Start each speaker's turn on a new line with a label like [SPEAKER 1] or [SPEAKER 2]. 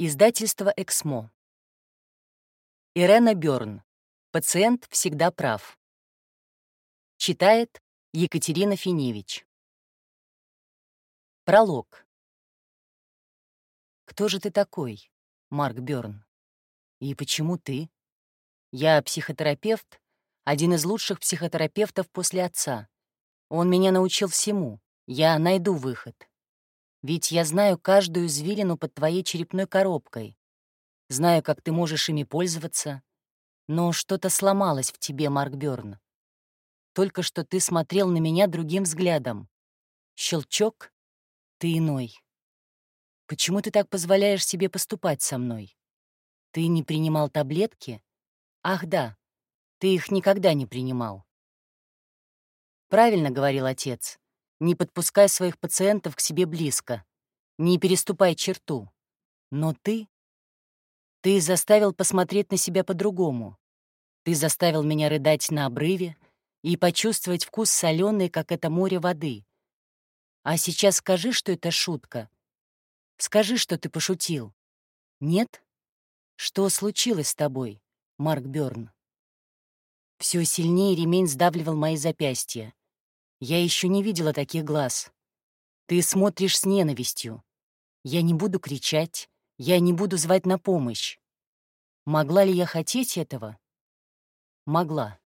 [SPEAKER 1] Издательство «Эксмо». Ирена Бёрн. Пациент всегда прав. Читает Екатерина Финевич. Пролог. Кто же ты такой, Марк Бёрн? И почему ты? Я психотерапевт, один из лучших психотерапевтов после отца. Он меня научил всему. Я найду выход. Ведь я знаю каждую извилину под твоей черепной коробкой. Знаю, как ты можешь ими пользоваться. Но что-то сломалось в тебе, Марк Бёрн. Только что ты смотрел на меня другим взглядом. Щелчок — ты иной. Почему ты так позволяешь себе поступать со мной? Ты не принимал таблетки? Ах да, ты их никогда не принимал. Правильно говорил отец. Не подпускай своих пациентов к себе близко. Не переступай черту. Но ты... Ты заставил посмотреть на себя по-другому. Ты заставил меня рыдать на обрыве и почувствовать вкус соленой, как это море воды. А сейчас скажи, что это шутка. Скажи, что ты пошутил. Нет? Что случилось с тобой, Марк Бёрн? Все сильнее ремень сдавливал мои запястья. Я еще не видела таких глаз. Ты смотришь с ненавистью. Я не буду кричать, я не буду звать на помощь. Могла ли я хотеть этого? Могла.